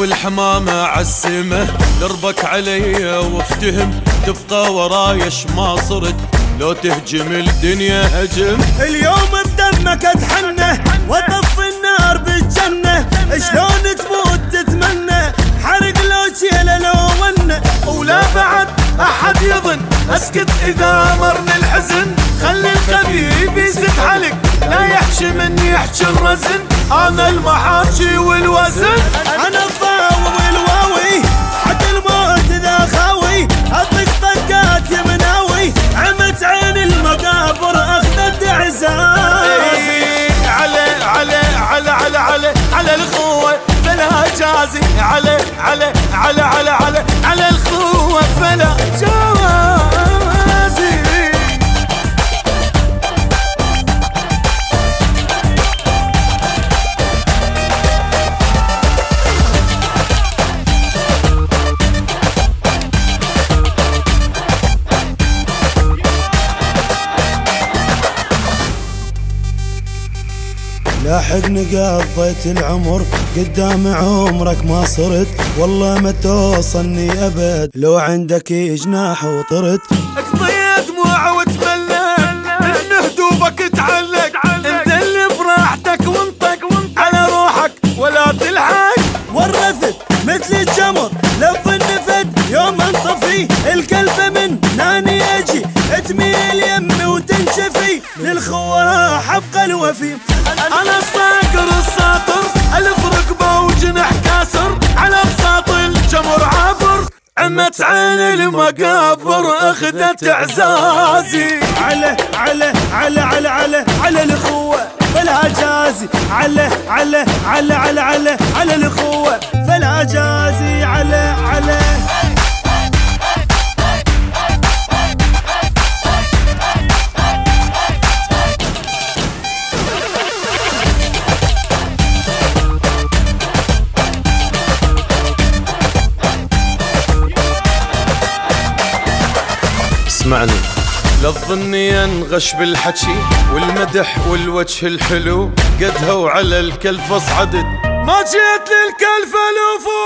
ابو الحمامة عالسمة دربك علي وافتهم. تبقى ورايش ما صرت لو تهجم الدنيا هجم. اليوم بدمك اتحنى وطف النار بالجنة شلون تموت تتمنى؟ حرق لو شيله لو ولا بعد أحد يظن أسكت إذا مرني الحزن. خلي الخبيب يزد حلق لا يحشي من يحشي الرزن. أنا المحاشي والوزن. أنا الضاوي جازي على على على على على لاحقني قضيت العمر قدام عمرك ما صرت. والله ما توصلني أبد. لو عندك جناح وطرت. اقضي دموع وتملى ان هدوبك تعلق. انت اللي براحتك وانطق. على روحك ولا تلحق. ورثت مثل الجمر. لف النفد يوم انطفي. الكلفة من ناني أجي. تميل يمي وتنشفي. للخوة حبق الوفي. أنا الصاقر الساطر ألف ركبة وجنح كاسر على بساط الجمر عابر. عمت عين المقابر أخذت أعزازي. على على على على على على الإخوة فلا جازي. على على على على على على الإخوة فلا جازي. على على. اسمعني لا تظني انغش بالحكي والمدح والوجه الحلو. قدها وعلى الكلفة صعدت ما جيت للكلف الوفو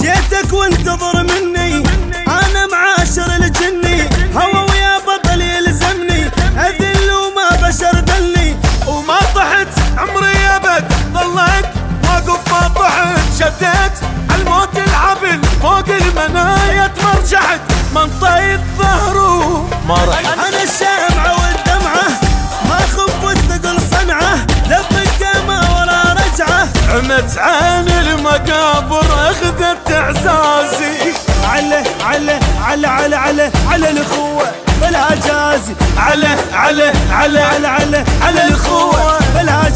جيتك وانتظر مني. أنا معاشر الجني. هوا ويا بطل يلزمني. أذل وما بشر ذلني وما طحت. عمري ابد ظليت واقف ما طحت. شديت الموت العبل فوق المناية مرجعت منطيت ظهره ما راح. أنا الشمعة والدمعة ما خف والثقل صنعة لبك ما ورا رجعة. عمت عين المقابر أخذت إعزازي. على على على على على على الأخوة فلا جازي. على على على على على على الأخوة فلا